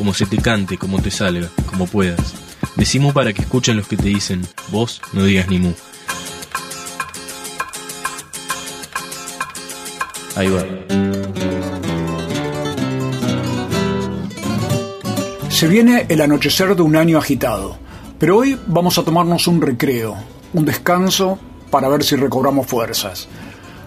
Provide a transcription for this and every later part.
como se te cante, como te salga, como puedas. Decimu para que escuchen los que te dicen, vos no digas ni mu. Ahí va. Se viene el anochecer de un año agitado, pero hoy vamos a tomarnos un recreo, un descanso para ver si recobramos fuerzas.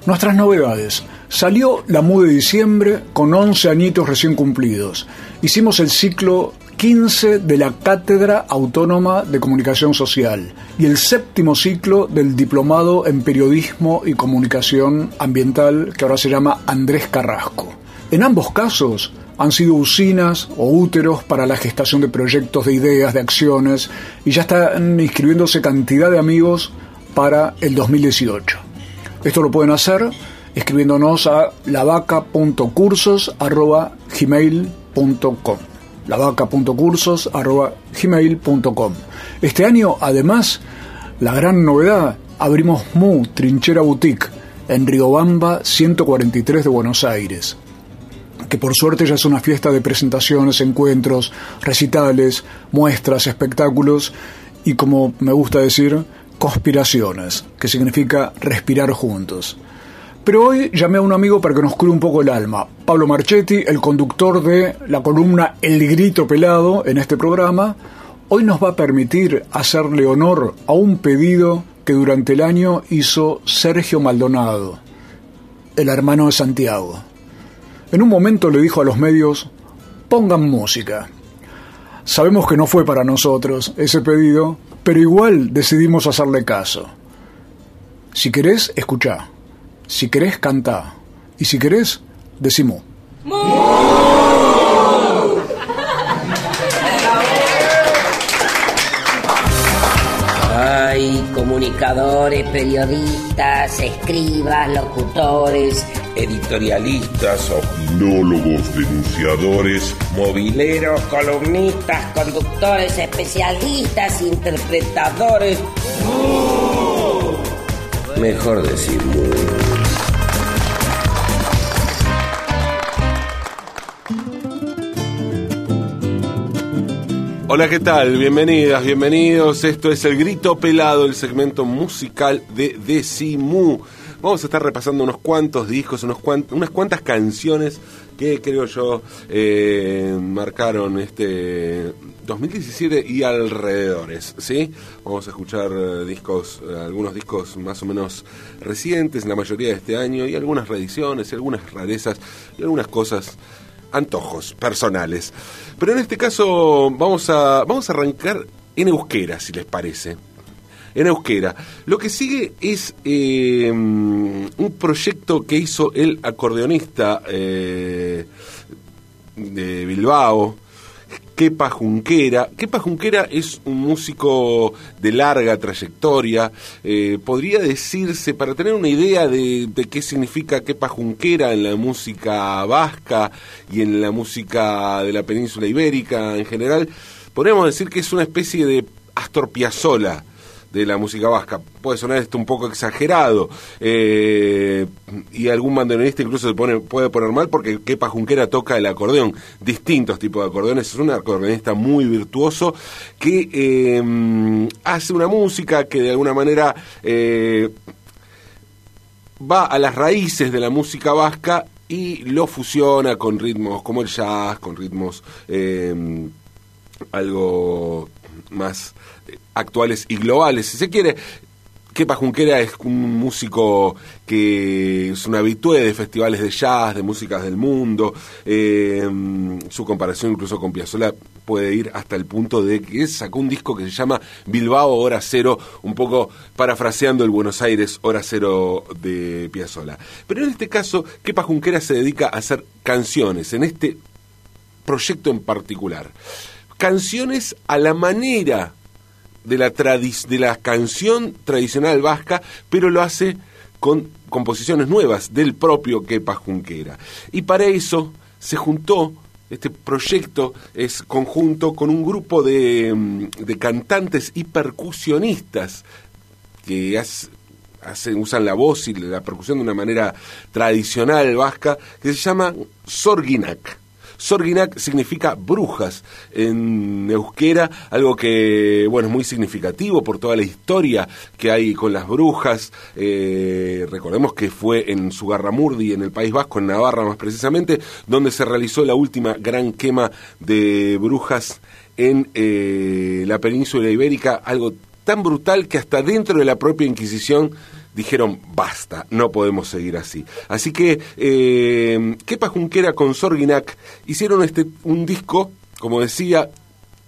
Nuestras novedades. Salió la MU de diciembre con 11 añitos recién cumplidos. Hicimos el ciclo 15 de la Cátedra Autónoma de Comunicación Social y el séptimo ciclo del Diplomado en Periodismo y Comunicación Ambiental que ahora se llama Andrés Carrasco. En ambos casos han sido usinas o úteros para la gestación de proyectos, de ideas, de acciones y ya están inscribiéndose cantidad de amigos para el 2018. Esto lo pueden hacer escribiéndonos a lavaca.cursos.gmail.com lavaca.cursos.gmail.com Este año, además, la gran novedad, abrimos Mu, Trinchera Boutique, en Riobamba 143 de Buenos Aires que por suerte ya es una fiesta de presentaciones, encuentros, recitales, muestras, espectáculos y como me gusta decir, conspiraciones, que significa respirar juntos. Pero hoy llamé a un amigo para que nos cure un poco el alma. Pablo Marchetti, el conductor de la columna El Grito Pelado en este programa, hoy nos va a permitir hacerle honor a un pedido que durante el año hizo Sergio Maldonado, el hermano de Santiago. En un momento le dijo a los medios, pongan música. Sabemos que no fue para nosotros ese pedido, pero igual decidimos hacerle caso. Si querés, escuchá. Si querés, cantá. Y si querés, decimos. Hay comunicadores, periodistas, escribas, locutores, editorialistas, opinólogos, denunciadores, mobileros, columnistas, conductores, especialistas, interpretadores. Mejor decir mu. Hola, ¿qué tal? Bienvenidas, bienvenidos. Esto es El Grito Pelado, el segmento musical de Decimu. Vamos a estar repasando unos cuantos discos, unos unas cuantas canciones que creo yo eh, marcaron este 2017 y alrededores, ¿sí? Vamos a escuchar eh, discos, eh, algunos discos más o menos recientes, la mayoría de este año, y algunas reediciones, y algunas rarezas, y algunas cosas antojos personales. Pero en este caso vamos a, vamos a arrancar en euskera, si les parece. En euskera. Lo que sigue es eh, un proyecto que hizo el acordeonista eh, de Bilbao, Kepa Junquera. Kepa Junquera es un músico de larga trayectoria. Eh, podría decirse, para tener una idea de, qué significa Kepa Junquera en la música vasca y en la música de la península ibérica en general, podríamos decir que es una especie de Astor Piazzolla de la música vasca. Puede sonar esto un poco exagerado eh, y algún bandoneonista incluso se puede poner mal porque Kepa Junquera toca el acordeón, distintos tipos de acordeones. Es un acordeonista muy virtuoso que eh, hace una música que de alguna manera eh, va a las raíces de la música vasca y lo fusiona con ritmos como el jazz, con ritmos algo más actuales y globales, si se quiere. Kepa Junquera es un músico que es un habitué de festivales de jazz, de músicas del mundo. Eh, su comparación incluso con Piazzolla puede ir hasta el punto de que sacó un disco que se llama Bilbao Hora Cero, un poco parafraseando el Buenos Aires Hora Cero de Piazzolla. Pero en este caso, Kepa Junquera se dedica a hacer canciones. En este proyecto en particular. Canciones a la manera de la, de la canción tradicional vasca, pero lo hace con composiciones nuevas del propio Kepa Junquera. Y para eso se juntó este proyecto es conjunto con un grupo de, mm, de cantantes y percusionistas que hacen, usan la voz y la percusión de una manera tradicional vasca, que se llama Sorginak. Sorginak significa brujas en euskera, algo que bueno es muy significativo por toda la historia que hay con las brujas. Eh, recordemos que fue en Sugarramurdi, en el País Vasco, en Navarra más precisamente, donde se realizó la última gran quema de brujas en eh, la península ibérica, algo tan brutal que hasta dentro de la propia Inquisición dijeron basta, no podemos seguir así. Así que eh, Kepa con Sorginac hicieron este, un disco, como decía,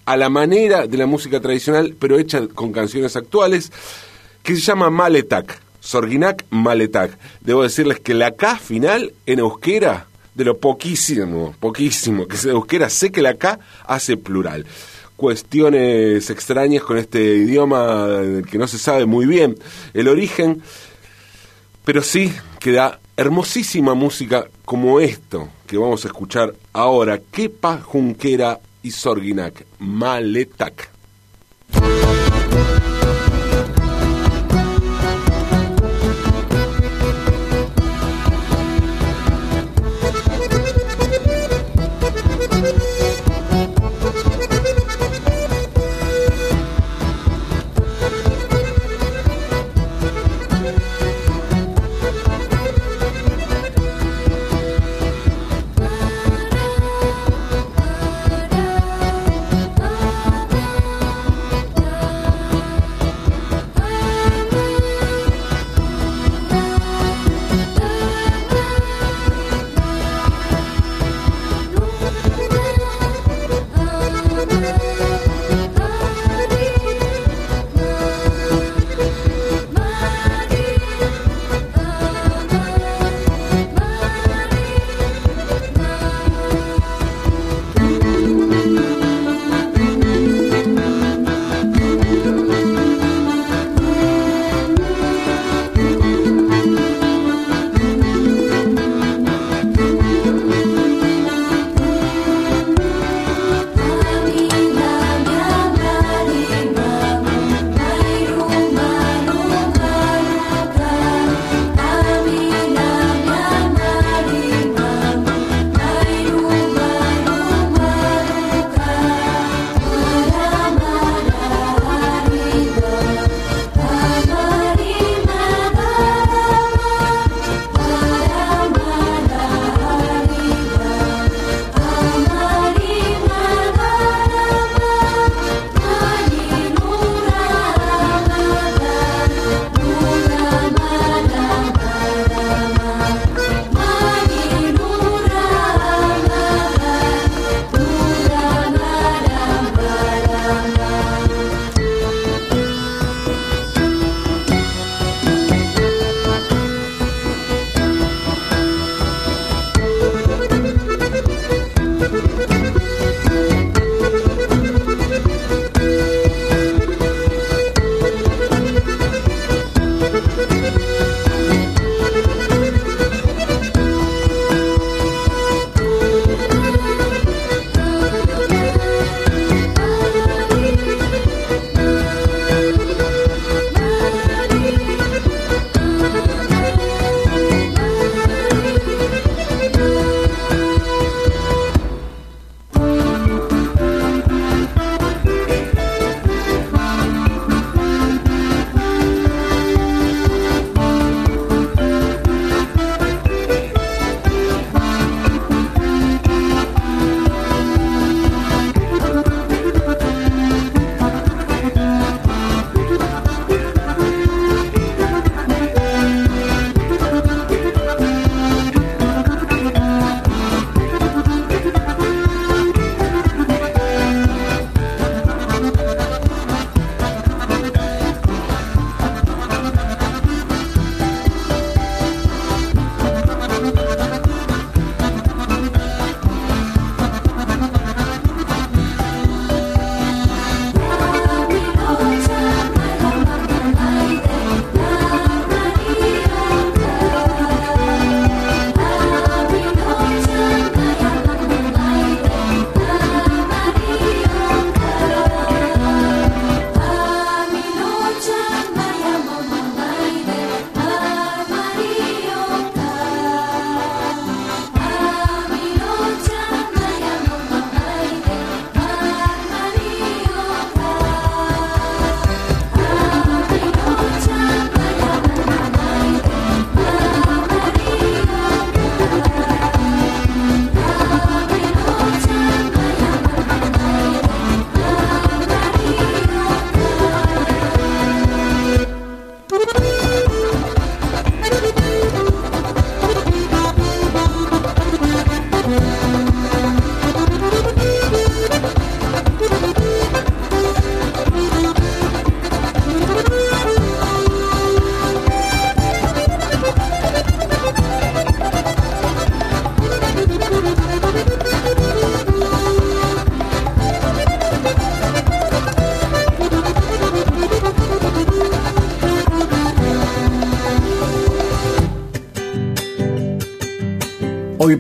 a la manera de la música tradicional, pero hecha con canciones actuales, que se llama Maletak. Sorginac Maletak. Debo decirles que la K final en euskera, de lo poquísimo, poquísimo que es euskera, sé que la K hace plural cuestiones extrañas con este idioma que no se sabe muy bien el origen, pero sí que da hermosísima música como esto que vamos a escuchar ahora, Kepa Junquera y Sorginak, Maletak.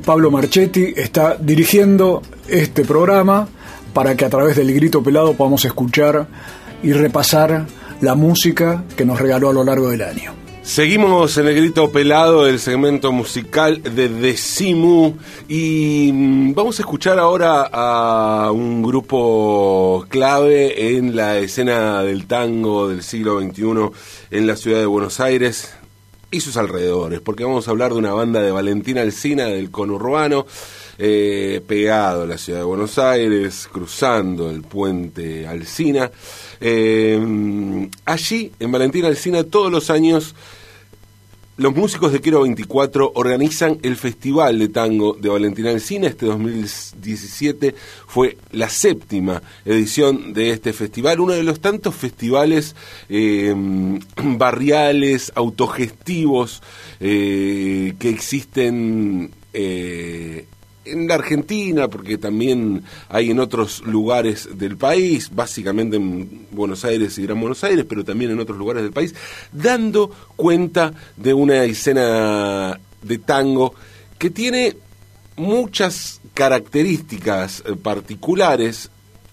Pablo Marchetti está dirigiendo este programa para que a través del grito pelado podamos escuchar y repasar la música que nos regaló a lo largo del año. Seguimos en el grito pelado del segmento musical de Decimu y mm, vamos a escuchar ahora a un grupo clave en la escena del tango del siglo XXI en la ciudad de Buenos Aires y sus alrededores, porque vamos a hablar de una banda de Valentina Alcina del conurbano, eh, pegado a la ciudad de Buenos Aires, cruzando el puente Alcina. Eh, allí, en Valentina Alcina, todos los años los músicos de Quiero 24 organizan el Festival de Tango de Valentina Alcina. Este 2017 fue la séptima edición de este festival, uno de los tantos festivales eh, barriales, autogestivos eh, que existen eh, en la Argentina, porque también hay en otros lugares del país, básicamente en Buenos Aires y Gran Buenos Aires, pero también en otros lugares del país, dando cuenta de una escena de tango que tiene muchas características eh, particulares.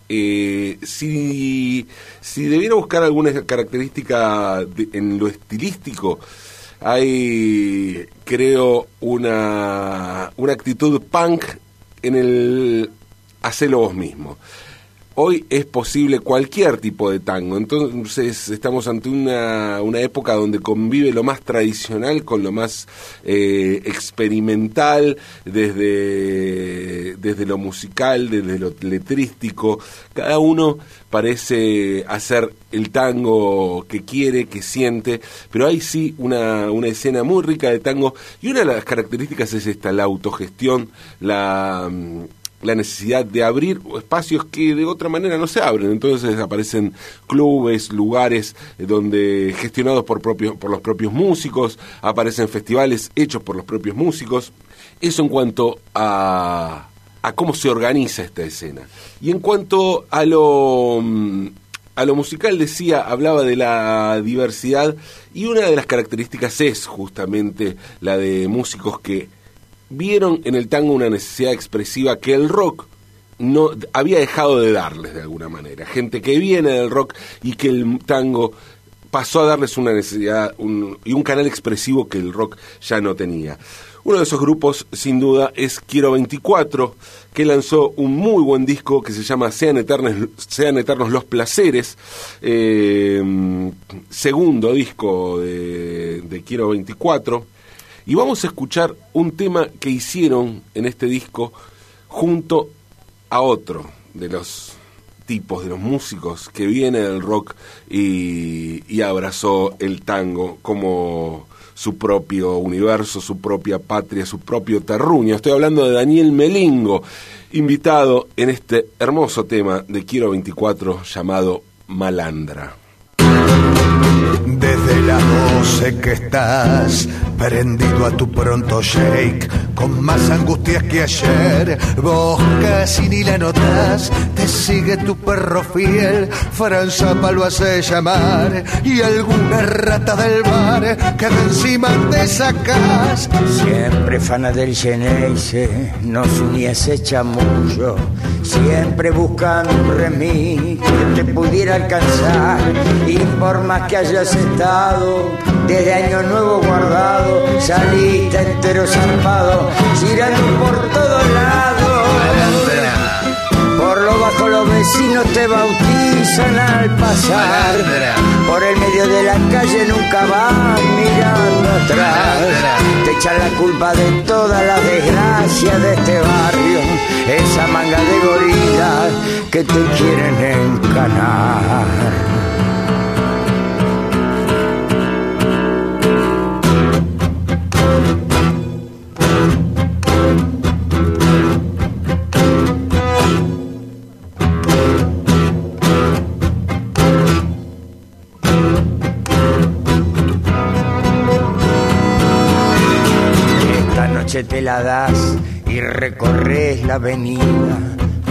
Eh, si, si debiera buscar alguna característica en lo estilístico, hay, creo, una, una actitud punk en el hacerlo vos mismo. Hoy es posible cualquier tipo de tango, entonces estamos ante una, una época donde convive lo más tradicional con lo más eh, experimental, desde, desde lo musical, desde lo letrístico. Cada uno parece hacer el tango que quiere, que siente, pero hay sí una, una escena muy rica de tango y una de las características es esta, la autogestión, la la necesidad de abrir espacios que de otra manera no se abren. Entonces aparecen clubes, lugares eh, donde gestionados por, propios, por los propios músicos, aparecen festivales hechos por los propios músicos. Eso en cuanto a, a cómo se organiza esta escena. Y en cuanto a lo, mm, a lo musical decía, hablaba de la diversidad y una de las características es justamente la de músicos que vieron en el tango una necesidad expresiva que el rock no había dejado de darles de alguna manera. Gente que viene del rock y que el tango pasó a darles una necesidad y un canal expresivo que el rock ya no tenía. Uno de esos grupos, sin duda, es Quiero 24, que lanzó un muy buen disco que se llama Sean Eternos, Sean Eternos los Placeres, eh, segundo disco de, de Quiero 24 y vamos a escuchar un tema que hicieron en este disco junto a otro de los tipos, de los músicos que viene del rock y, abrazó el tango como su propio universo, su propia patria, su propio terruño. Estoy hablando de Daniel Melingo, invitado en este hermoso tema de Quiero 24 llamado Malandra. Desde las 12 que estás prendido a tu pronto shake, con más angustias que ayer, vos casi ni la notas, te sigue tu perro fiel, Franza lo hace llamar, y alguna rata del bar que de encima te sacas. Siempre fana del Geneise, nos unía ese chamullo, siempre buscando un remí que te pudiera alcanzar, y por más que hayas estado, desde año nuevo guardado, saliste entero zarpado, girando por todos lados. Por lo bajo los vecinos te bautizan al pasar. Por el medio de la calle nunca van mirando atrás. Te echan la culpa de todas las desgracias de este barrio. Esa manga de gorilas que te quieren encanar. Te la das y recorres la avenida.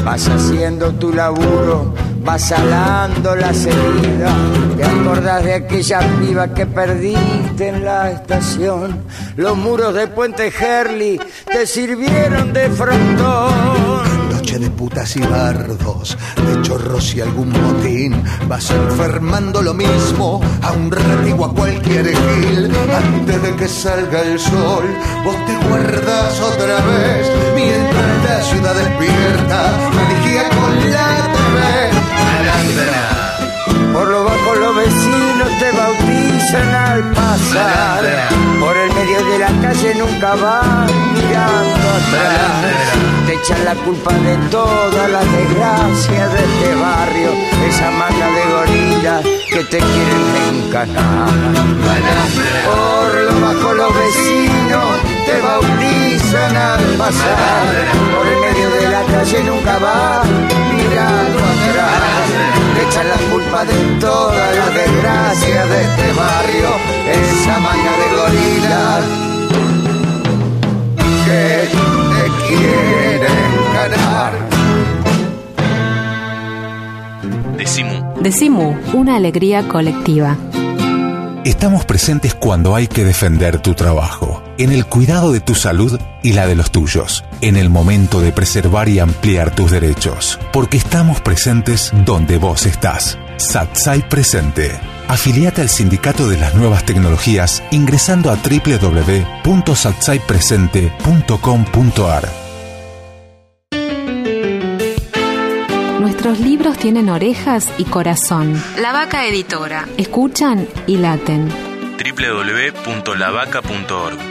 Vas haciendo tu laburo vas salando las heridas. Te acordás de aquella piba que perdiste en la estación. Los muros de Puente Herli te sirvieron de frontón de putas y bardos, de chorros y algún motín, vas enfermando lo mismo a un ratito a cualquier gil. Antes de que salga el sol, vos te guardas otra vez, mientras la ciudad despierta, maligía con la Por lo bajo los vecinos te bautizan al pasar. Por el medio de la calle nunca van mirando atrás. Te echan la culpa de todas las desgracias de este barrio. Esa manga de gorilas que te quieren encanar. Por lo bajo los vecinos te bautizan al pasar. Por el medio de la calle nunca van mirando atrás echan la culpa de todas las desgracias de este barrio, esa manga de gorilas que te quieren ganar. Decimu. Decimu, una alegría colectiva. Estamos presentes cuando hay que defender tu trabajo, en el cuidado de tu salud y la de los tuyos, en el momento de preservar y ampliar tus derechos, porque estamos presentes donde vos estás. Satsai Presente. Afiliate al Sindicato de las Nuevas Tecnologías ingresando a www.satsaipresente.com.ar. Nuestros libros tienen orejas y corazón. La Vaca Editora. Escuchan y laten. www.lavaca.org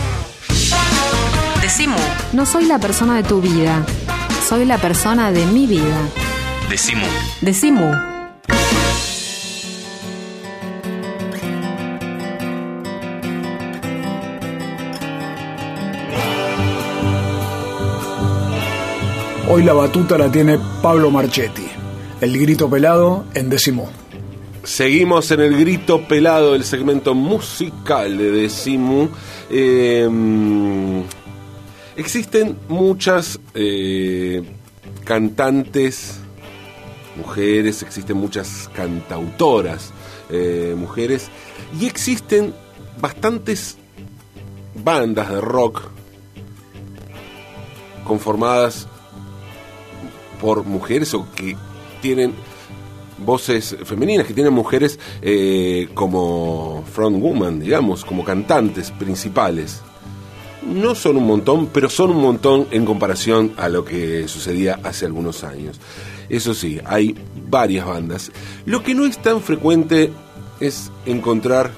Decimu. No soy la persona de tu vida. Soy la persona de mi vida. Decimu. Decimu. Hoy la batuta la tiene Pablo Marchetti. El grito pelado en décimo. Seguimos en el grito pelado del segmento musical de Decimu. Eh, existen muchas eh, cantantes mujeres, existen muchas cantautoras eh, mujeres y existen bastantes bandas de rock conformadas por mujeres o que tienen voces femeninas, que tienen mujeres eh, como frontwoman, digamos, como cantantes principales. No son un montón, pero son un montón en comparación a lo que sucedía hace algunos años. Eso sí, hay varias bandas. Lo que no es tan frecuente es encontrar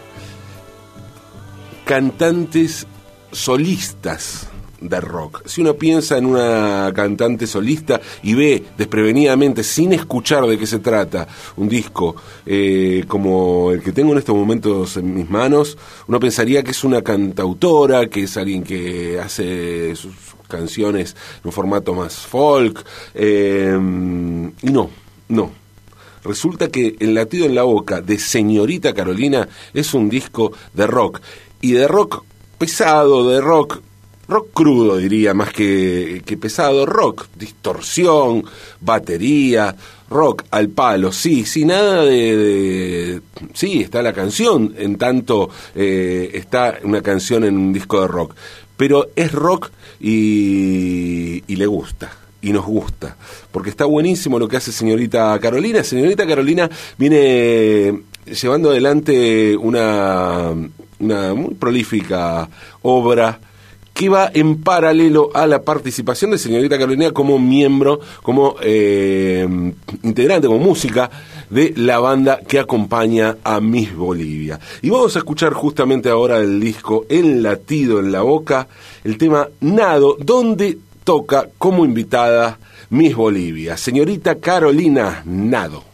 cantantes solistas de rock. Si uno piensa en una cantante solista y ve desprevenidamente, sin escuchar de qué se trata, un disco eh, como el que tengo en estos momentos en mis manos, uno pensaría que es una cantautora, que es alguien que hace sus canciones en un formato más folk, eh, y no, no. Resulta que El latido en la boca de Señorita Carolina es un disco de rock, y de rock pesado, de rock rock crudo diría, más que, que, pesado, rock, distorsión, batería, rock al palo, sí, sí, nada de... de sí, está la canción, en tanto eh, está una canción en un disco de rock, pero es rock y, y le gusta y nos gusta, porque está buenísimo lo que hace señorita Carolina. Señorita Carolina viene llevando adelante una, una muy prolífica obra va en paralelo a la participación de señorita Carolina como miembro, como eh, integrante, como música de la banda que acompaña a Miss Bolivia. Y vamos a escuchar justamente ahora el disco El latido en la boca, el tema Nado, donde toca como invitada Miss Bolivia, señorita Carolina Nado.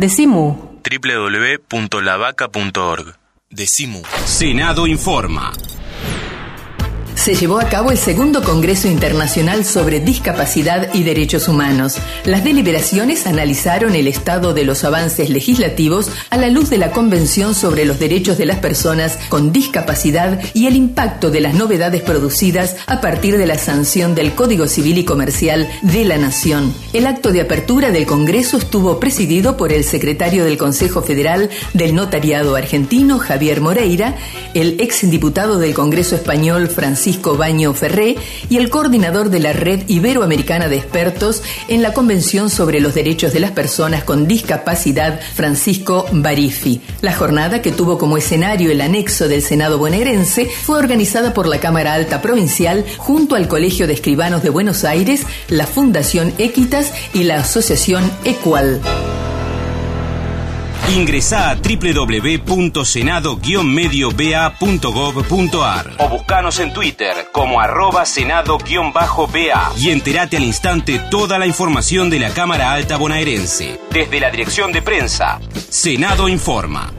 Decimu. www.lavaca.org. Decimu. Senado informa. Se llevó a cabo el segundo Congreso Internacional sobre Discapacidad y Derechos Humanos. Las deliberaciones analizaron el estado de los avances legislativos a la luz de la Convención sobre los Derechos de las Personas con Discapacidad y el impacto de las novedades producidas a partir de la sanción del Código Civil y Comercial de la Nación. El acto de apertura del Congreso estuvo presidido por el secretario del Consejo Federal del Notariado Argentino, Javier Moreira, el exdiputado del Congreso Español, Francisco Baño Ferré, y el coordinador de la Red Iberoamericana de Expertos en la Convención sobre los Derechos de las Personas con Discapacidad, Francisco Barifi. La jornada, que tuvo como escenario el anexo del Senado bonaerense, fue organizada por la Cámara Alta Provincial junto al Colegio de Escribanos de Buenos Aires, la Fundación Equitas y la Asociación Equal. Ingresa a www.senado-medioba.gov.ar o buscanos en Twitter como arroba senado-ba. Y entérate al instante toda la información de la Cámara Alta Bonaerense. Desde la Dirección de Prensa, Senado Informa.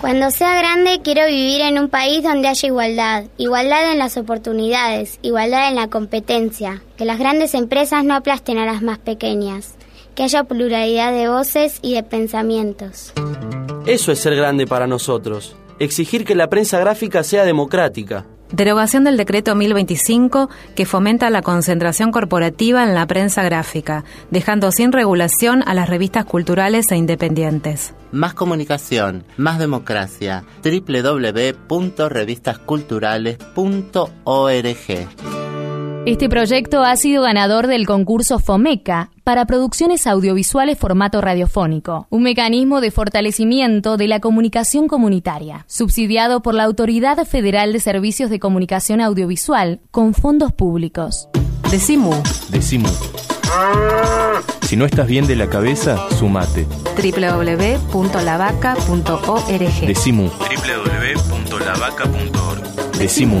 Cuando sea grande quiero vivir en un país donde haya igualdad, igualdad en las oportunidades, igualdad en la competencia, que las grandes empresas no aplasten a las más pequeñas que haya pluralidad de voces y de pensamientos. Eso es ser grande para nosotros, exigir que la prensa gráfica sea democrática. Derogación del decreto 1025 que fomenta la concentración corporativa en la prensa gráfica, dejando sin regulación a las revistas culturales e independientes. Más comunicación, más democracia. www.revistasculturales.org este proyecto ha sido ganador del concurso FOMECA para producciones audiovisuales formato radiofónico, un mecanismo de fortalecimiento de la comunicación comunitaria, subsidiado por la Autoridad Federal de Servicios de Comunicación Audiovisual con fondos públicos. Decimu. Decimu. Si no estás bien de la cabeza, sumate. www.lavaca.org. Decimu. www.lavaca.org. Decimu.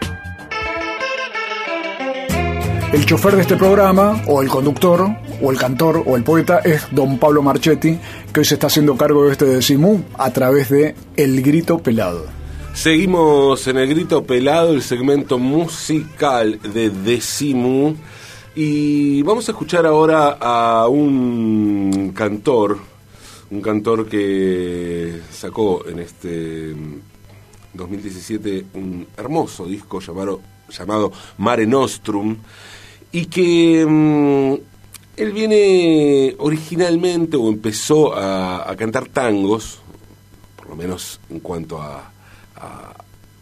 El chofer de este programa, o el conductor, o el cantor, o el poeta, es don Pablo Marchetti, que hoy se está haciendo cargo de este decimú a través de El Grito Pelado. Seguimos en El Grito Pelado, el segmento musical de Decimu. Y vamos a escuchar ahora a un cantor, un cantor que sacó en este 2017 un hermoso disco llamado, llamado Mare Nostrum y que mm, él viene originalmente o empezó a, cantar tangos, por lo menos en cuanto a,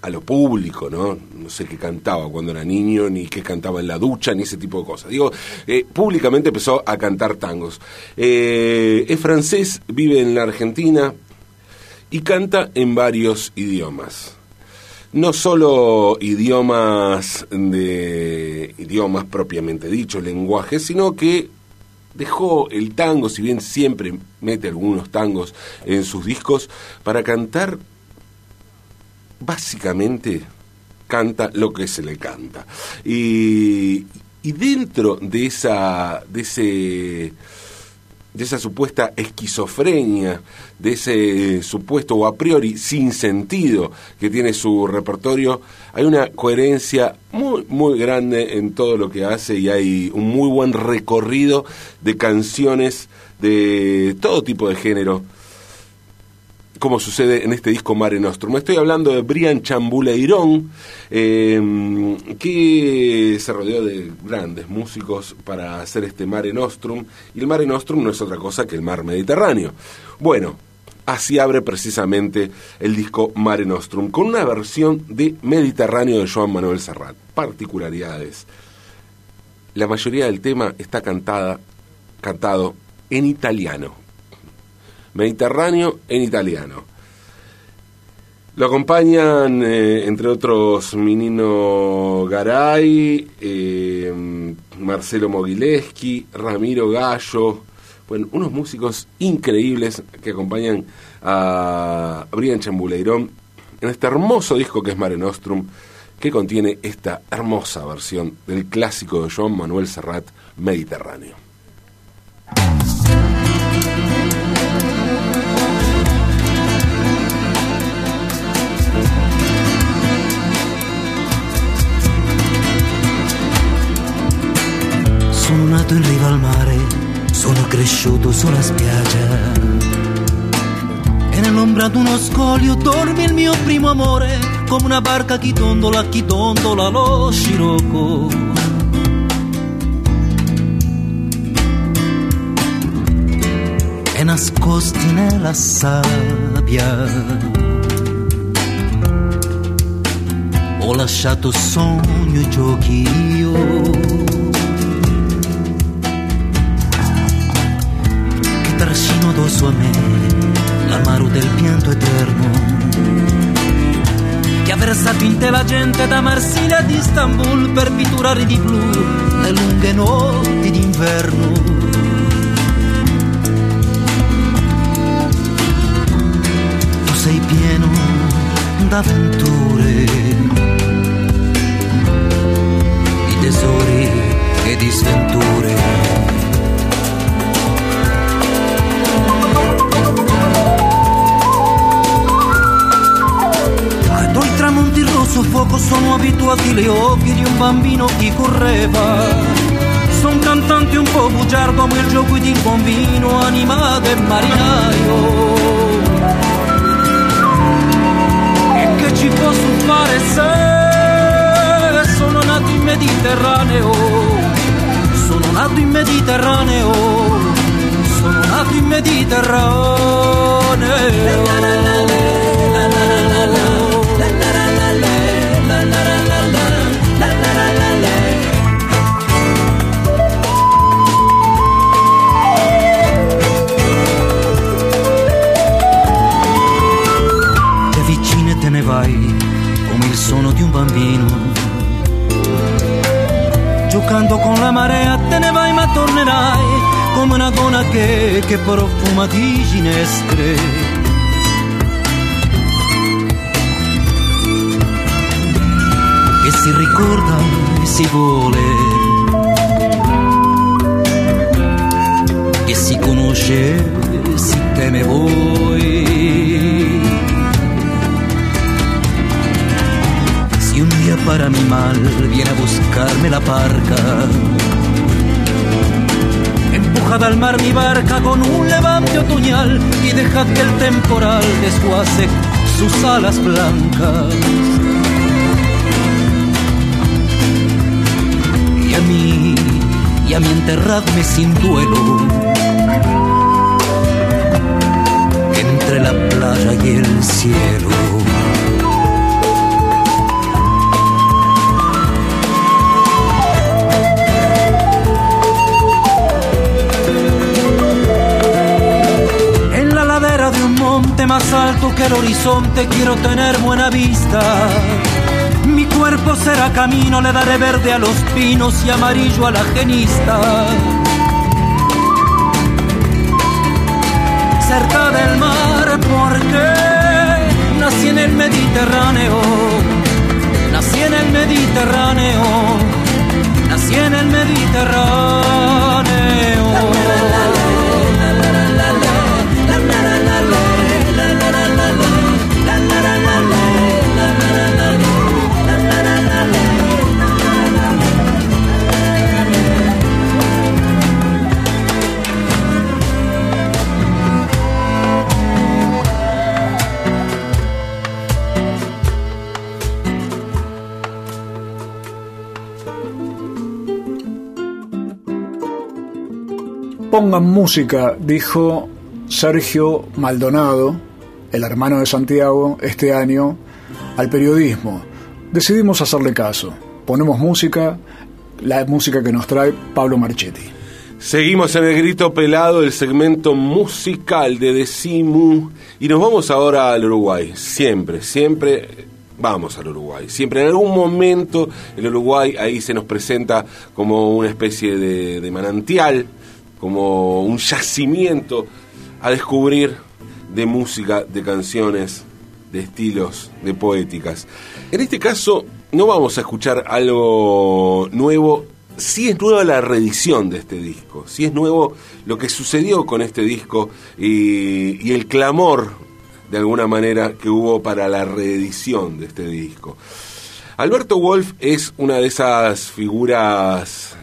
a, lo público, ¿no? No sé qué cantaba cuando era niño, ni qué cantaba en la ducha, ni ese tipo de cosas. Digo, eh, públicamente empezó a cantar tangos. Eh, es francés, vive en la Argentina y canta en varios idiomas no solo idiomas de idiomas propiamente dicho, lenguajes, sino que dejó el tango, si bien siempre mete algunos tangos en sus discos, para cantar básicamente canta lo que se le canta. Y, y dentro de esa de ese de esa supuesta esquizofrenia, de ese supuesto o a priori sin sentido que tiene su repertorio, hay una coherencia muy, muy grande en todo lo que hace y hay un muy buen recorrido de canciones de todo tipo de género como sucede en este disco Mare Nostrum. Estoy hablando de Brian Chambuleirón, eh, que se rodeó de grandes músicos para hacer este Mare Nostrum, y el Mare Nostrum no es otra cosa que el mar Mediterráneo. Bueno, así abre precisamente el disco Mare Nostrum, con una versión de Mediterráneo de Joan Manuel Serrat. Particularidades. La mayoría del tema está cantada, cantado en italiano Mediterráneo en italiano. Lo acompañan, eh, entre otros, Minino Garay, eh, Marcelo Mogileski, Ramiro Gallo, bueno, unos músicos increíbles que acompañan a Brian Chambuleirón en este hermoso disco que es Mare Nostrum, que contiene esta hermosa versión del clásico de Joan Manuel Serrat, Mediterráneo. Sono nato in riva al mare, sono cresciuto sulla spiaggia. E nell'ombra d'uno scoglio dorme il mio primo amore, come una barca chi dondola, chi dondola lo scirocco. E nascosti nella sabbia. Ho lasciato sogno e giochi io trascino addosso a me l'amaro del pianto eterno. Che ha versato in la gente da Marsiglia ad Istanbul per pitturare di blu le lunghe notti d'inverno. Tu sei pieno d'avventure di tesori e di sventure abituati le occhi di un bambino che correva. Son cantante un po' bugiardo ma il gioco di un bambino, anima del marinaio. E che ci posso fare se sono nato in Mediterraneo? Sono nato in Mediterraneo. Sono nato in Mediterraneo. Vai come il suono di un bambino. Giocando con la marea te ne vai ma tornerai come una donna che, che profuma di ginestre. Che si ricorda e si vuole. Che si conosce e si teme voi. Para mi mal viene a buscarme la parca, empujad al mar mi barca con un levante otoñal y dejad que el temporal desguace sus alas blancas. Y a mí, y a mí enterradme sin duelo entre la playa y el cielo. Que el horizonte quiero tener buena vista. Mi cuerpo será camino, le daré verde a los pinos y amarillo a la genista. Cerca del mar, porque nací en el Mediterráneo, nací en el Mediterráneo, nací en el Pongan música, dijo Sergio Maldonado, el hermano de Santiago, este año al periodismo. Decidimos hacerle caso. Ponemos música, la música que nos trae Pablo Marchetti. Seguimos en el grito pelado, el segmento musical de Decimu. Y nos vamos ahora al Uruguay. Siempre, siempre vamos al Uruguay. Siempre en algún momento el Uruguay ahí se nos presenta como una especie de, de manantial, como un yacimiento a descubrir de música, de canciones, de estilos, de poéticas. En este caso no vamos a escuchar algo nuevo sí es nueva la reedición de este disco, sí es nuevo lo que sucedió con este disco y, y, el clamor, de alguna manera, que hubo para la reedición de este disco. Alberto Wolf es una de esas figuras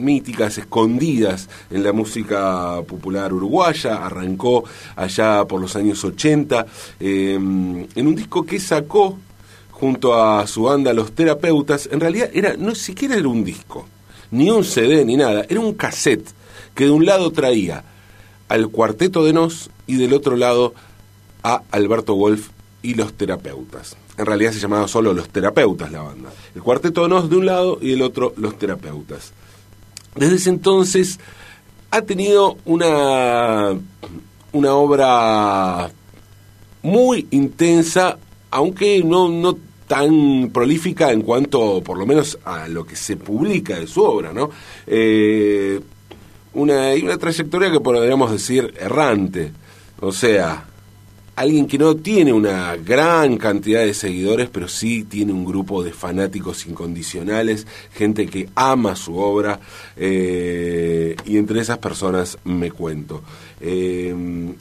míticas, escondidas en la música popular uruguaya, arrancó allá por los años 80, eh, en un disco que sacó junto a su banda Los Terapeutas, en realidad era, no siquiera era un disco, ni un CD ni nada, era un cassette que de un lado traía al cuarteto de Nos y del otro lado a Alberto Wolf y los terapeutas. En realidad se llamaba solo los terapeutas la banda. El cuarteto de Nos de un lado y el otro los terapeutas. Desde ese entonces ha tenido una, una obra muy intensa, aunque no, no tan prolífica en cuanto, por lo menos, a lo que se publica de su obra, ¿no? Eh, una, una trayectoria que podríamos decir errante, o sea, alguien que no tiene una gran cantidad de seguidores, pero sí tiene un grupo de fanáticos incondicionales, gente que ama su obra, eh, y entre esas personas me cuento. Eh,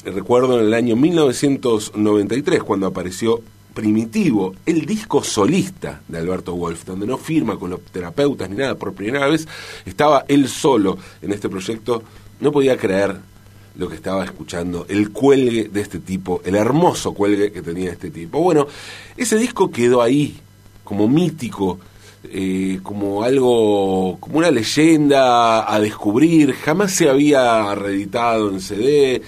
recuerdo en el año 1993, cuando apareció Primitivo, el disco solista de Alberto Wolf, donde no firma con los terapeutas ni nada, por primera vez estaba él solo en este proyecto, no podía creer lo que estaba escuchando, el cuelgue de este tipo, el hermoso cuelgue que tenía este tipo. Bueno, ese disco quedó ahí, como mítico, eh, como algo, como una leyenda a descubrir, jamás se había reeditado en CD,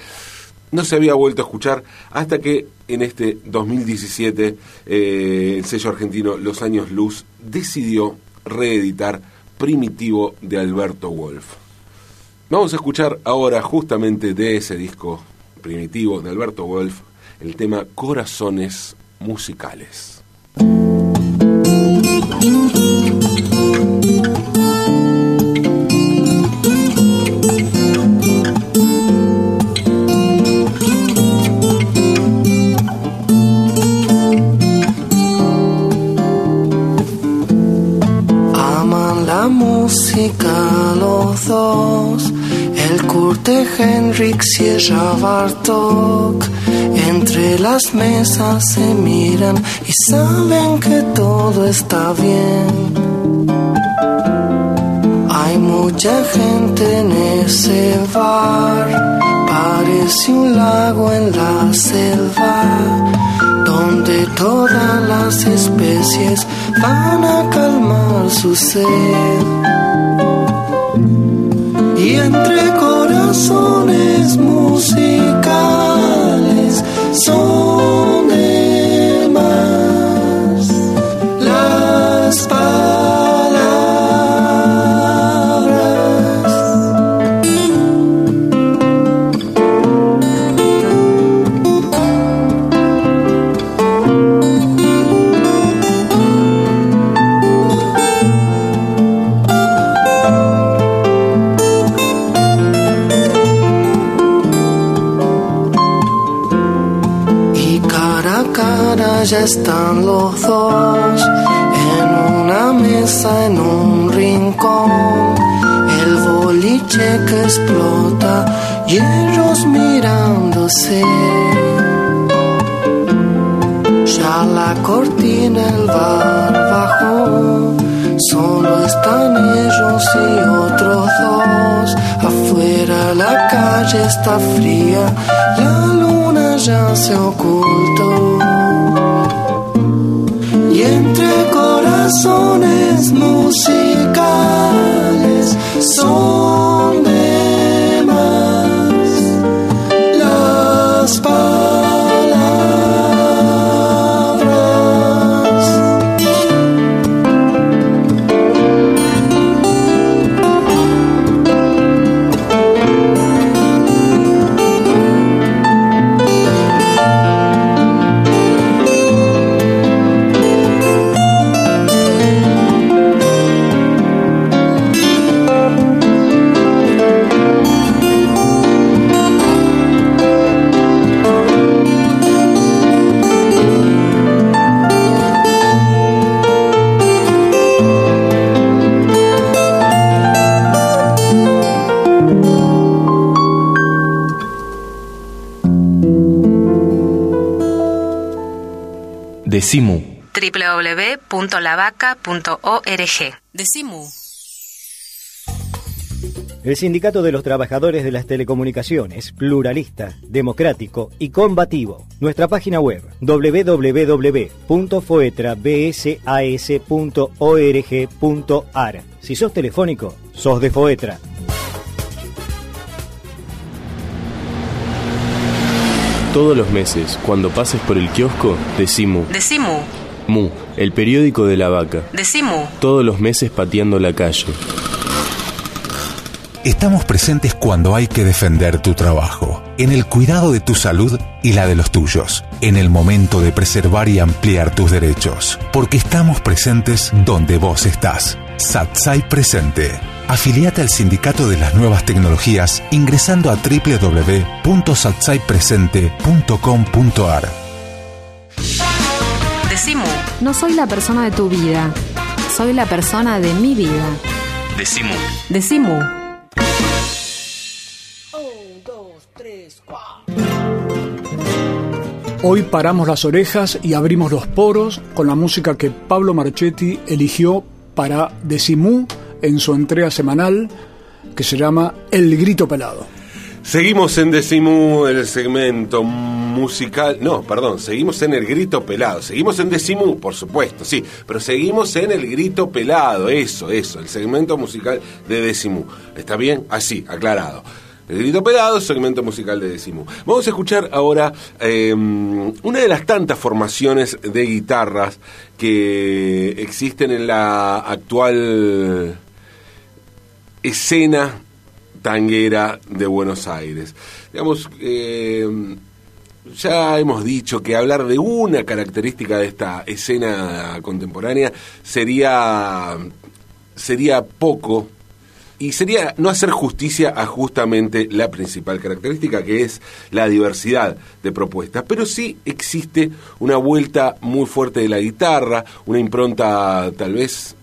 no se había vuelto a escuchar hasta que en este 2017 eh, el sello argentino Los Años Luz decidió reeditar Primitivo de Alberto Wolf. Vamos a escuchar ahora justamente de ese disco Primitivo de Alberto Wolf el tema Corazones Musicales. música los dos. Curte Henrik Sierra Bartok. Entre las mesas se miran y saben que todo está bien. Hay mucha gente en ese bar. Parece un lago en la selva donde todas las especies van a calmar su sed. Y entre corazones musicales son ya están los dos en una mesa en un rincón. El boliche que explota y ellos mirándose. Ya la cortina el bar bajó, solo están ellos y otros dos. Afuera la calle está fría, la luna ya se ocultó corazones musicales son de más. Las Decimu. www.lavaca.org. Decimu. El Sindicato de los Trabajadores de las Telecomunicaciones, pluralista, democrático y combativo. Nuestra página web www.foetrabsas.org.ar. Si sos telefónico, sos de Foetra. Todos los meses, cuando pases por el kiosco, Decimu. Decimu. Mu, el periódico de la vaca. Decimu. Todos los meses pateando la calle. Estamos presentes cuando hay que defender tu trabajo, en el cuidado de tu salud y la de los tuyos, en el momento de preservar y ampliar tus derechos, porque estamos presentes donde vos estás. Satsai Presente. Afiliate al Sindicato de las Nuevas Tecnologías ingresando a www.satsaipresente.com.ar. Decimu. No soy la persona de tu vida. Soy la persona de mi vida. Decimu. Decimu. Hoy paramos las orejas y abrimos los poros con la música que Pablo Marchetti eligió para Decimú en su entrega semanal que se llama El Grito Pelado. Seguimos en Decimú, el segmento musical. No, perdón, seguimos en el grito pelado. Seguimos en Decimú, por supuesto, sí, pero seguimos en el grito pelado. Eso, eso, el segmento musical de Decimú. ¿Está bien? Así, aclarado. El grito pelado, segmento musical de Decimú. Vamos a escuchar ahora eh, una de las tantas formaciones de guitarras que existen en la actual escena tanguera de Buenos Aires. Digamos, eh, ya hemos dicho que hablar de una característica de esta escena contemporánea sería, sería poco y sería no hacer justicia a justamente la principal característica que es la diversidad de propuestas, pero sí existe una vuelta muy fuerte de la guitarra, una impronta tal vez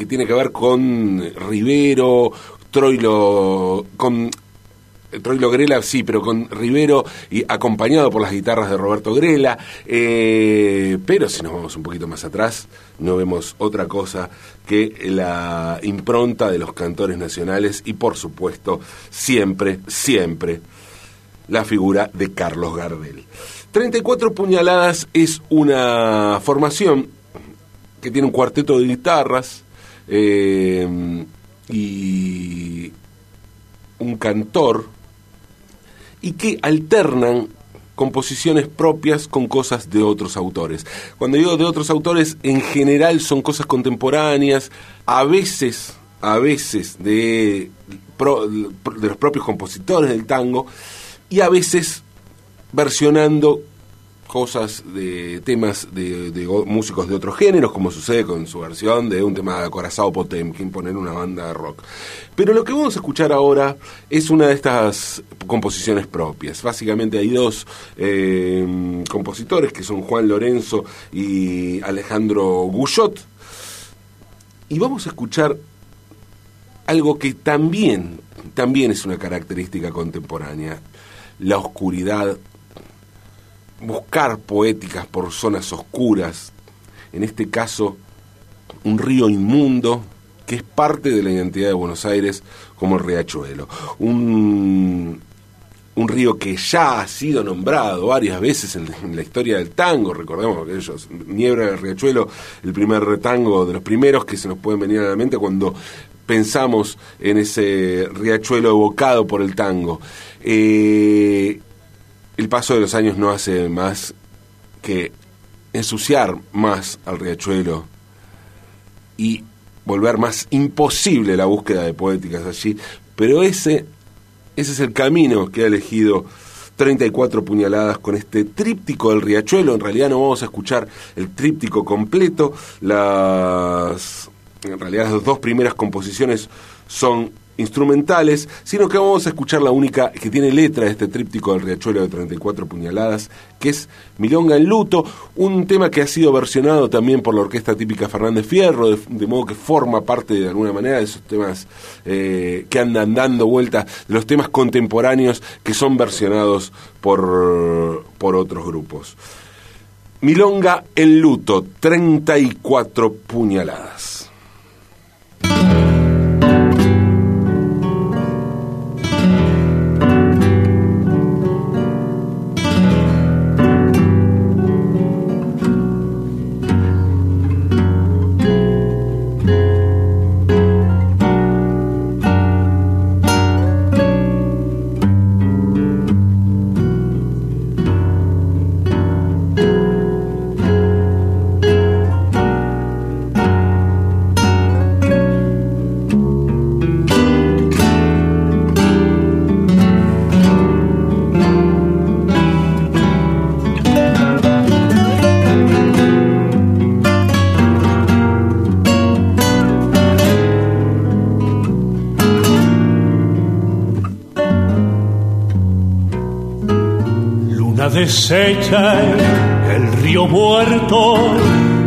que tiene que ver con Rivero, Troilo, con Troilo Grela, sí, pero con Rivero y acompañado por las guitarras de Roberto Grela. Eh, pero si nos vamos un poquito más atrás, no vemos otra cosa que la impronta de los cantores nacionales y, por supuesto, siempre, siempre la figura de Carlos Gardel. 34 puñaladas es una formación que tiene un cuarteto de guitarras eh, y un cantor y que alternan composiciones propias con cosas de otros autores. Cuando digo de otros autores, en general son cosas contemporáneas, a veces, a veces de, de los propios compositores del tango, y a veces versionando cosas de temas de, de, músicos de otros géneros, como sucede con su versión de un tema de Acorazado Potemkin, poner una banda de rock. Pero lo que vamos a escuchar ahora es una de estas composiciones propias. Básicamente hay dos eh, compositores, que son Juan Lorenzo y Alejandro Guyot. Y vamos a escuchar algo que también, también es una característica contemporánea, la oscuridad buscar poéticas por zonas oscuras, en este caso un río inmundo que es parte de la identidad de Buenos Aires como el riachuelo. Un, un río que ya ha sido nombrado varias veces en, la historia del tango, recordemos que ellos, Niebra del Riachuelo, el primer tango de los primeros que se nos pueden venir a la mente cuando pensamos en ese riachuelo evocado por el tango. Eh, el paso de los años no hace más que ensuciar más al riachuelo y volver más imposible la búsqueda de poéticas allí, pero ese, ese es el camino que ha elegido 34 puñaladas con este tríptico del riachuelo. En realidad no vamos a escuchar el tríptico completo, las, en realidad las dos primeras composiciones son instrumentales, sino que vamos a escuchar la única que tiene letra de este tríptico del Riachuelo de 34 puñaladas, que es Milonga en Luto, un tema que ha sido versionado también por la orquesta típica Fernández Fierro, de, modo que forma parte de alguna manera de esos temas eh, que andan dando vueltas, de los temas contemporáneos que son versionados por, por otros grupos. Milonga en luto, 34 puñaladas. Deshecha el río muerto,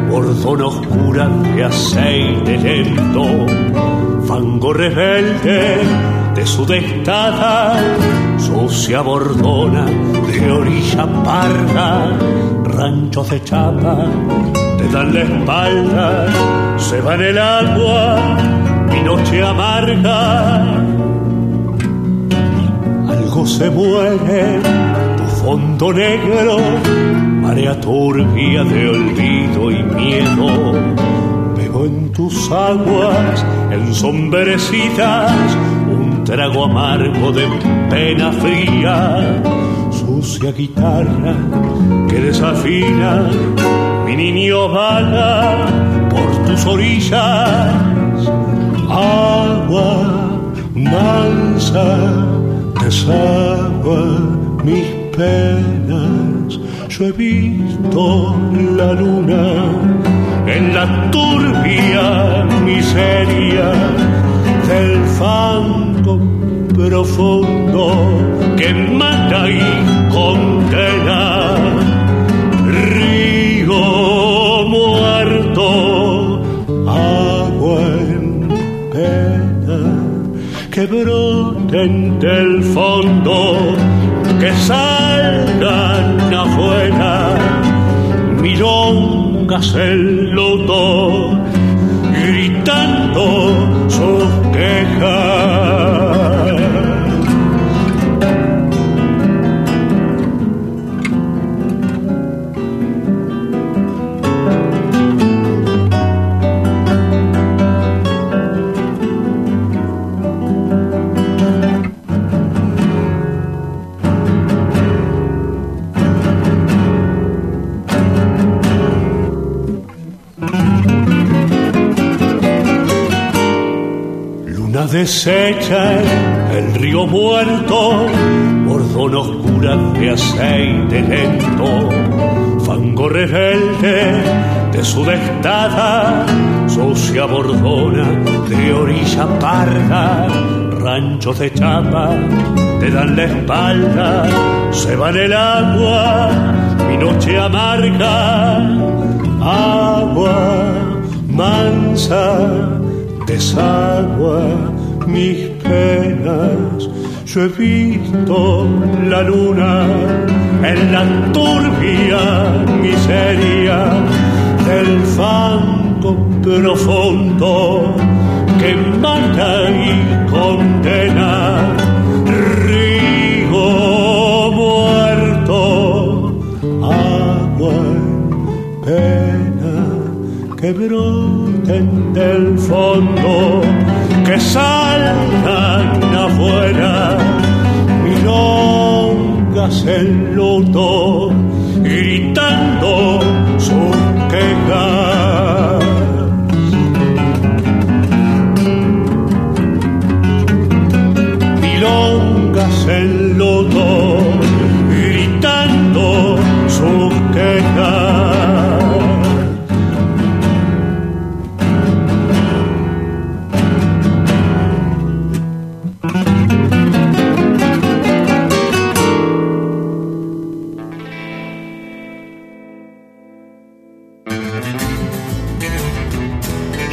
bordón oscura de aceite lento, fango rebelde de su destada, sucia bordona de orilla parda, ranchos de chapa te dan la espalda, se va en el agua, mi noche amarga, algo se muere, fondo negro, marea turbia de olvido y miedo. Veo en tus aguas ensombrecidas un trago amargo de pena fría, sucia guitarra que desafina, mi niño vaga por tus orillas, agua mansa desagua mis penas. Yo he visto la luna en la turbia miseria del fango profundo que mata y condena. Río muerto, agua en pena que broten del fondo, que salgan afuera, milongas el loto, Luna deshecha el río muerto, bordón oscura de aceite lento, fango rebelde de su destada, sucia bordona de orilla parda, ranchos de chapa te dan la espalda, se va en el agua, mi noche amarga, agua mansa desagua mis penas. Yo he visto la luna en la turbia miseria del fango profundo que mata y condena. Río muerto, agua en pena que broten del fondo, que salgan afuera, milongas en luto, gritando sus quejas. Milongas en luto,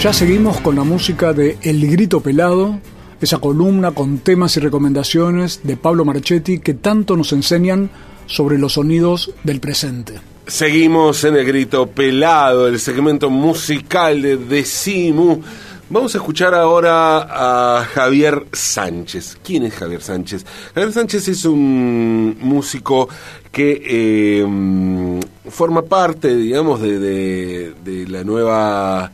Ya seguimos con la música de El Grito Pelado, esa columna con temas y recomendaciones de Pablo Marchetti que tanto nos enseñan sobre los sonidos del presente. Seguimos en el grito pelado, el segmento musical de Decimu. Vamos a escuchar ahora a Javier Sánchez. ¿Quién es Javier Sánchez? Javier Sánchez es un músico que eh, forma parte, digamos, de, la nueva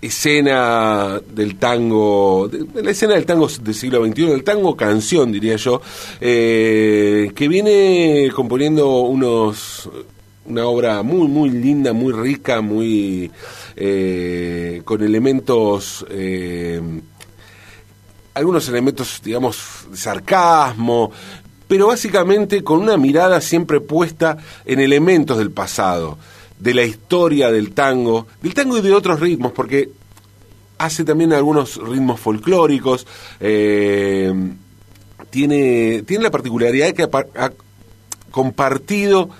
escena del tango, de, la escena del tango del siglo XXI, del tango canción, diría yo, eh, que viene componiendo unos una obra muy, muy linda, muy rica, muy eh, con elementos, eh, algunos elementos, digamos, de sarcasmo, pero básicamente con una mirada siempre puesta en elementos del pasado, de la historia del tango, del tango y de otros ritmos, porque hace también algunos ritmos folclóricos, eh, tiene, tiene la particularidad de que ha, ha compartido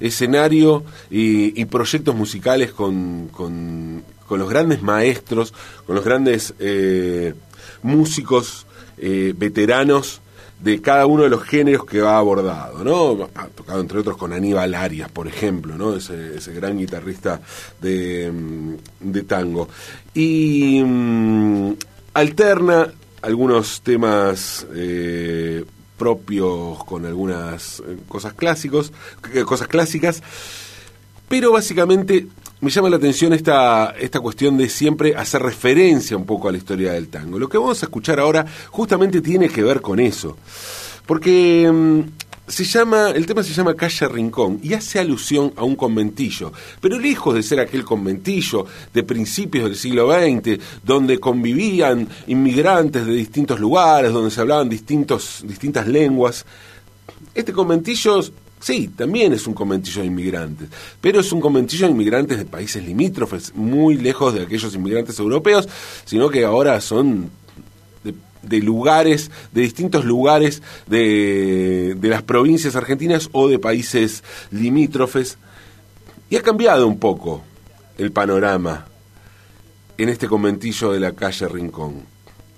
escenario y, y proyectos musicales con, con- con los grandes maestros, con los grandes eh, músicos eh, veteranos de cada uno de los géneros que ha abordado, ¿no? Ha tocado entre otros con Aníbal Arias, por ejemplo, ¿no? Ese, ese gran guitarrista de, mm, de tango. Y mm, alterna algunos temas eh, propios con algunas eh, cosas clásicos, eh, cosas clásicas, pero básicamente me llama la atención esta, esta cuestión de siempre hacer referencia un poco a la historia del tango. Lo que vamos a escuchar ahora justamente tiene que ver con eso. Porque mm, se llama, el tema se llama Calle Rincón y hace alusión a un conventillo, pero lejos de ser aquel conventillo de principios del siglo XX, donde convivían inmigrantes de distintos lugares, donde se hablaban distintos, distintas lenguas, este conventillo, sí, también es un conventillo de inmigrantes, pero es un conventillo de inmigrantes de países limítrofes, muy lejos de aquellos inmigrantes europeos, sino que ahora son de, lugares, de distintos lugares de, de las provincias argentinas o de países limítrofes. Y ha cambiado un poco el panorama en este conventillo de la calle Rincón.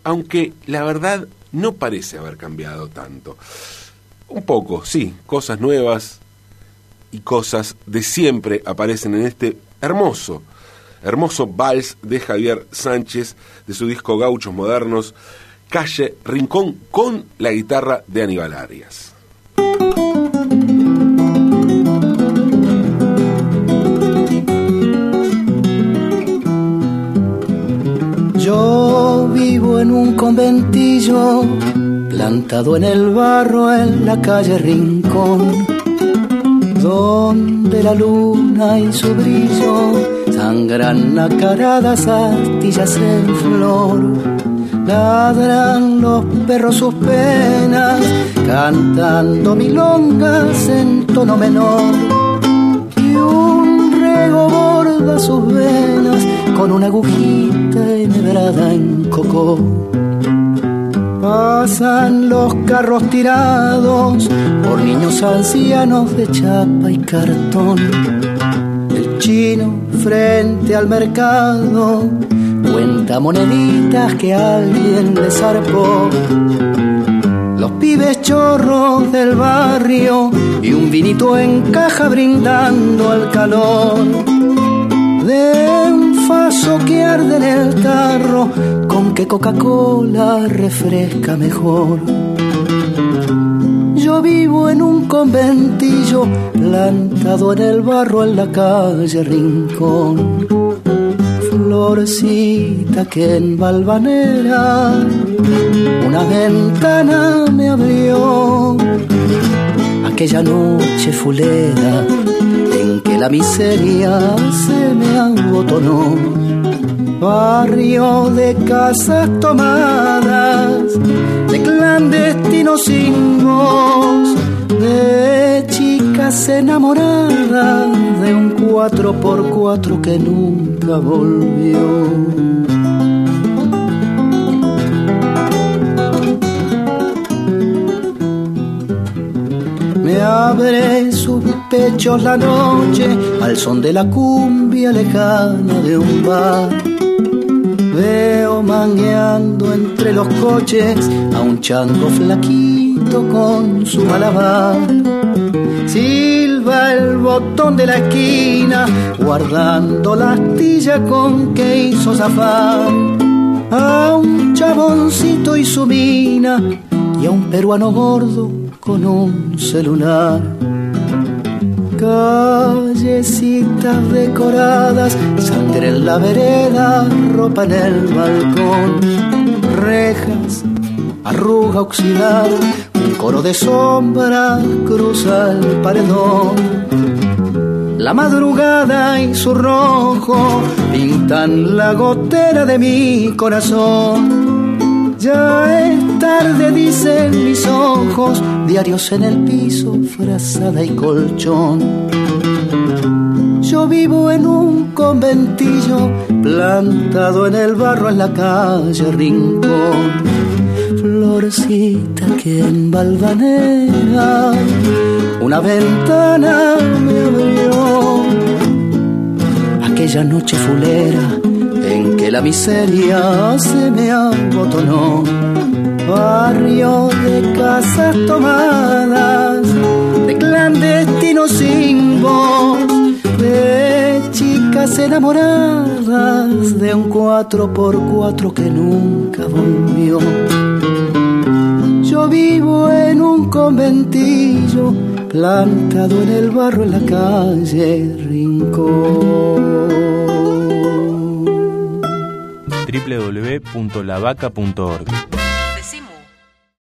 Aunque la verdad no parece haber cambiado tanto. Un poco, sí, cosas nuevas y cosas de siempre aparecen en este hermoso, hermoso vals de Javier Sánchez, de su disco Gauchos Modernos, Calle Rincón, con la guitarra de Aníbal Arias. Yo vivo en un conventillo, plantado en el barro en la calle Rincón, donde la luna y su brillo sangran nacaradas astillas en flor. Ladran los perros sus penas, cantando milongas en tono menor. Y un rego borda sus venas con una agujita enhebrada en coco. Pasan los carros tirados por niños ancianos de chapa y cartón. El chino frente al mercado cuenta moneditas que alguien le zarpó. Los pibes chorros del barrio y un vinito en caja brindando al calor de un faso que arde en el tarro, con que Coca-Cola refresca mejor. Yo vivo en un conventillo plantado en el barro en la calle Rincón. Florecita que en Valvanera una ventana me abrió. Aquella noche fulera en que la miseria se me abotonó. Barrio de casas tomadas, de clandestinos sin voz, de chicas enamoradas de un cuatro por cuatro que nunca volvió. Me abre sus pechos la noche al son de la cumbia lejana de un bar. Mangueando entre los coches a un chango flaquito con su malabar. Silba el botón de la esquina, guardando la astilla con que hizo zafar a un chaboncito y su mina y a un peruano gordo con un celular. Callecitas decoradas, sangre en la vereda, ropa en el balcón, rejas, arruga oxidada, un coro de sombra cruza el paredón. La madrugada y su rojo pintan la gotera de mi corazón. Ya es tarde, dicen mis ojos, diarios en el piso, frazada y colchón. Yo vivo en un conventillo, plantado en el barro en la calle Rincón. Florecita que en Valvanera una ventana me abrió. Aquella noche fulera en que la miseria se me abotonó. Barrio de casas tomadas, de clandestinos sin voz, de chicas enamoradas de un cuatro por cuatro que nunca volvió. Yo vivo en un conventillo plantado en el barro en la calle Rincón. www.lavaca.org